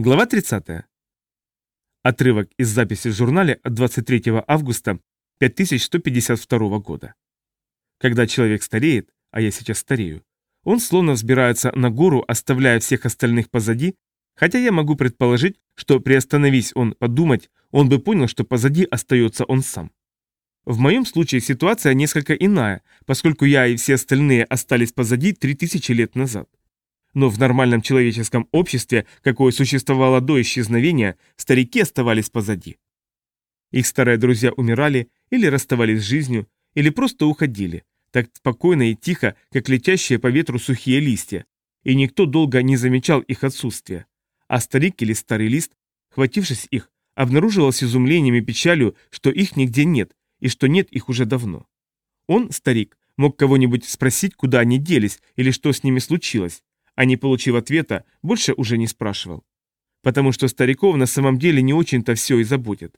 Глава 30. Отрывок из записи в журнале от 23 августа 5152 года. Когда человек стареет, а я сейчас старею, он словно взбирается на гору, оставляя всех остальных позади, хотя я могу предположить, что приостановись он подумать, он бы понял, что позади остается он сам. В моем случае ситуация несколько иная, поскольку я и все остальные остались позади 3000 лет назад. Но в нормальном человеческом обществе, какое существовало до исчезновения, старики оставались позади. Их старые друзья умирали или расставались с жизнью, или просто уходили, так спокойно и тихо, как летящие по ветру сухие листья, и никто долго не замечал их отсутствия. А старик или старый лист, хватившись их, обнаруживал с изумлением и печалью, что их нигде нет, и что нет их уже давно. Он, старик, мог кого-нибудь спросить, куда они делись или что с ними случилось, а не получив ответа, больше уже не спрашивал. Потому что стариков на самом деле не очень-то все и заботит.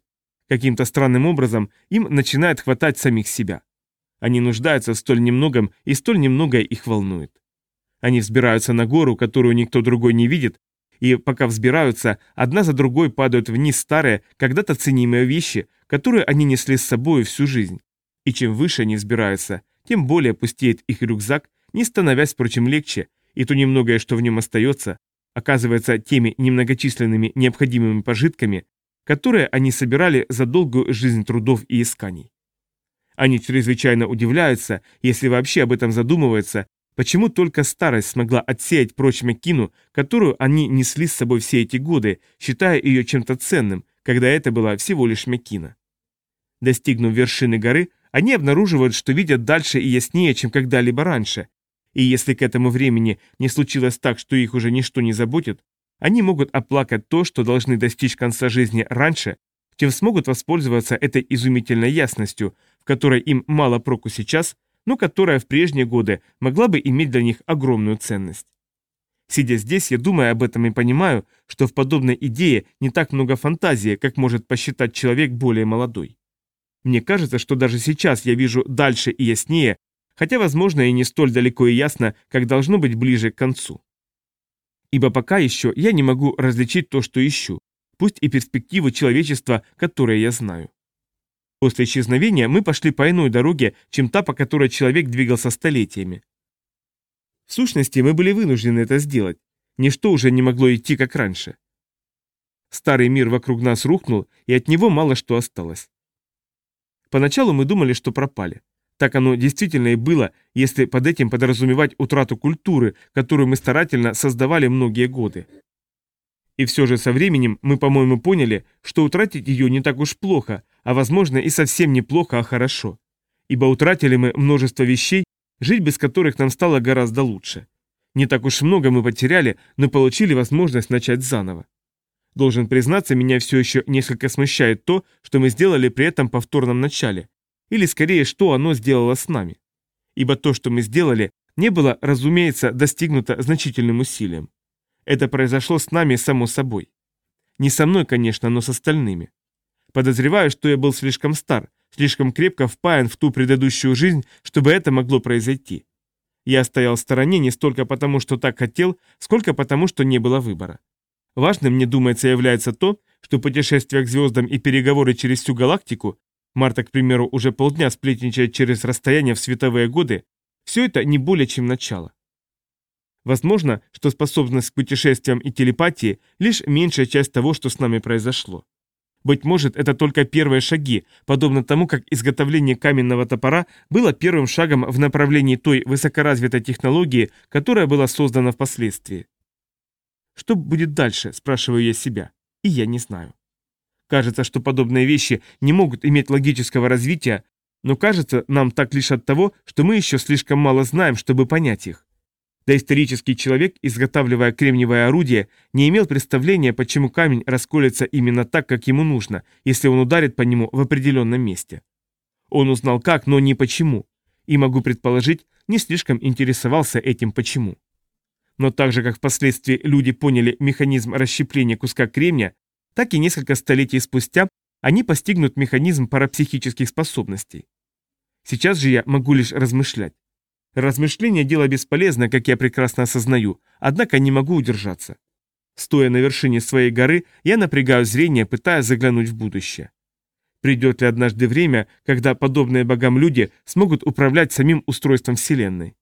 Каким-то странным образом им начинает хватать самих себя. Они нуждаются в столь немногом, и столь немногое их волнует. Они взбираются на гору, которую никто другой не видит, и пока взбираются, одна за другой падают вниз старые, когда-то ценимые вещи, которые они несли с собой всю жизнь. И чем выше они взбираются, тем более пустеет их рюкзак, не становясь, впрочем, легче, и то немногое, что в нем остается, оказывается теми немногочисленными необходимыми пожитками, которые они собирали за долгую жизнь трудов и исканий. Они чрезвычайно удивляются, если вообще об этом задумываются, почему только старость смогла отсеять прочь Макину, которую они несли с собой все эти годы, считая ее чем-то ценным, когда это была всего лишь Макина. Достигнув вершины горы, они обнаруживают, что видят дальше и яснее, чем когда-либо раньше, и если к этому времени не случилось так, что их уже ничто не заботит, они могут оплакать то, что должны достичь конца жизни раньше, чем смогут воспользоваться этой изумительной ясностью, в которой им мало проку сейчас, но которая в прежние годы могла бы иметь для них огромную ценность. Сидя здесь, я думаю об этом и понимаю, что в подобной идее не так много фантазии, как может посчитать человек более молодой. Мне кажется, что даже сейчас я вижу дальше и яснее, хотя, возможно, и не столь далеко и ясно, как должно быть ближе к концу. Ибо пока еще я не могу различить то, что ищу, пусть и перспективы человечества, которые я знаю. После исчезновения мы пошли по иной дороге, чем та, по которой человек двигался столетиями. В сущности, мы были вынуждены это сделать. Ничто уже не могло идти, как раньше. Старый мир вокруг нас рухнул, и от него мало что осталось. Поначалу мы думали, что пропали. Так оно действительно и было, если под этим подразумевать утрату культуры, которую мы старательно создавали многие годы. И все же со временем мы, по-моему, поняли, что утратить ее не так уж плохо, а возможно и совсем не плохо, а хорошо. Ибо утратили мы множество вещей, жить без которых нам стало гораздо лучше. Не так уж много мы потеряли, но получили возможность начать заново. Должен признаться, меня все еще несколько смущает то, что мы сделали при этом повторном начале, или скорее, что оно сделало с нами. Ибо то, что мы сделали, не было, разумеется, достигнуто значительным усилием. Это произошло с нами само собой. Не со мной, конечно, но с остальными. Подозреваю, что я был слишком стар, слишком крепко впаян в ту предыдущую жизнь, чтобы это могло произойти. Я стоял в стороне не столько потому, что так хотел, сколько потому, что не было выбора. Важным, мне думается, является то, что путешествия к звездам и переговоры через всю галактику Марта, к примеру, уже полдня сплетничает через расстояние в световые годы, все это не более чем начало. Возможно, что способность к путешествиям и телепатии – лишь меньшая часть того, что с нами произошло. Быть может, это только первые шаги, подобно тому, как изготовление каменного топора было первым шагом в направлении той высокоразвитой технологии, которая была создана впоследствии. Что будет дальше, спрашиваю я себя, и я не знаю. Кажется, что подобные вещи не могут иметь логического развития, но кажется нам так лишь от того, что мы еще слишком мало знаем, чтобы понять их. Доисторический человек, изготавливая кремниевое орудие, не имел представления, почему камень расколется именно так, как ему нужно, если он ударит по нему в определенном месте. Он узнал как, но не почему, и, могу предположить, не слишком интересовался этим почему. Но так же, как впоследствии люди поняли механизм расщепления куска кремня, так и несколько столетий спустя они постигнут механизм парапсихических способностей. Сейчас же я могу лишь размышлять. Размышление – дело бесполезное, как я прекрасно осознаю, однако не могу удержаться. Стоя на вершине своей горы, я напрягаю зрение, пытаясь заглянуть в будущее. Придет ли однажды время, когда подобные богам люди смогут управлять самим устройством Вселенной?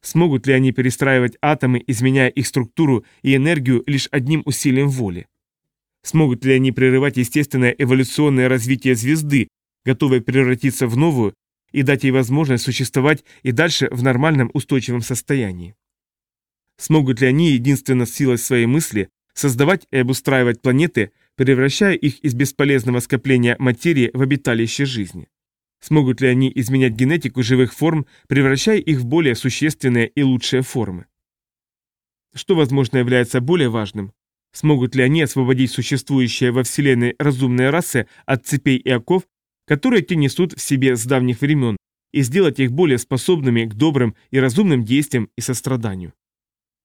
Смогут ли они перестраивать атомы, изменяя их структуру и энергию лишь одним усилием воли? Смогут ли они прерывать естественное эволюционное развитие звезды, готовой превратиться в новую, и дать ей возможность существовать и дальше в нормальном устойчивом состоянии? Смогут ли они, единственно силой своей мысли, создавать и обустраивать планеты, превращая их из бесполезного скопления материи в обиталище жизни? Смогут ли они изменять генетику живых форм, превращая их в более существенные и лучшие формы? Что, возможно, является более важным? Смогут ли они освободить существующие во Вселенной разумные расы от цепей и оков, которые те несут в себе с давних времен, и сделать их более способными к добрым и разумным действиям и состраданию?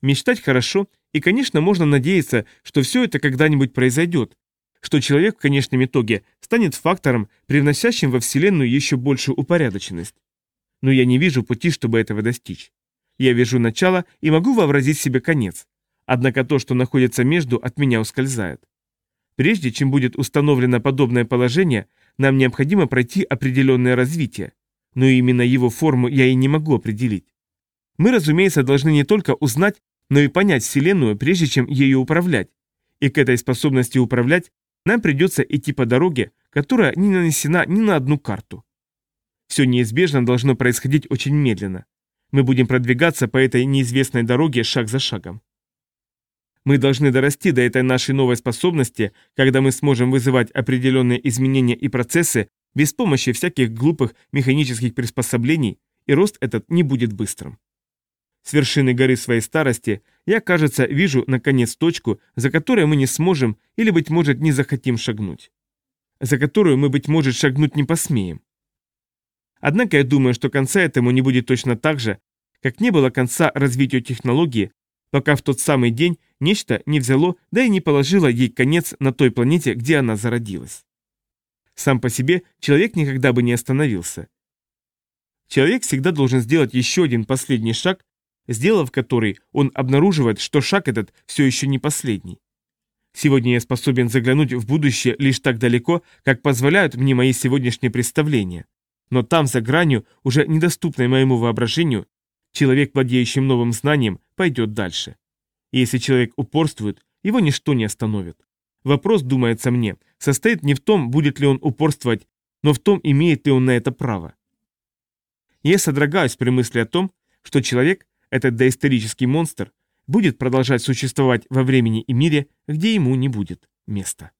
Мечтать хорошо, и, конечно, можно надеяться, что все это когда-нибудь произойдет, что человек в конечном итоге станет фактором, привносящим во Вселенную еще большую упорядоченность. Но я не вижу пути, чтобы этого достичь. Я вижу начало и могу вообразить себе конец. Однако то, что находится между, от меня ускользает. Прежде чем будет установлено подобное положение, нам необходимо пройти определенное развитие. Но именно его форму я и не могу определить. Мы, разумеется, должны не только узнать, но и понять Вселенную, прежде чем ею управлять. И к этой способности управлять нам придется идти по дороге, которая не нанесена ни на одну карту. Все неизбежно должно происходить очень медленно. Мы будем продвигаться по этой неизвестной дороге шаг за шагом. Мы должны дорасти до этой нашей новой способности, когда мы сможем вызывать определенные изменения и процессы без помощи всяких глупых механических приспособлений, и рост этот не будет быстрым. С вершины горы своей старости я, кажется, вижу, наконец, точку, за которой мы не сможем или, быть может, не захотим шагнуть. За которую мы, быть может, шагнуть не посмеем. Однако я думаю, что конца этому не будет точно так же, как не было конца развитию технологии, пока в тот самый день нечто не взяло, да и не положило ей конец на той планете, где она зародилась. Сам по себе человек никогда бы не остановился. Человек всегда должен сделать еще один последний шаг, сделав который, он обнаруживает, что шаг этот все еще не последний. Сегодня я способен заглянуть в будущее лишь так далеко, как позволяют мне мои сегодняшние представления. Но там, за гранью, уже недоступной моему воображению, человек, владеющий новым знанием, пойдет дальше. И если человек упорствует, его ничто не остановит. Вопрос, думается мне, состоит не в том, будет ли он упорствовать, но в том, имеет ли он на это право. Я содрогаюсь при мысли о том, что человек этот доисторический монстр будет продолжать существовать во времени и мире, где ему не будет места.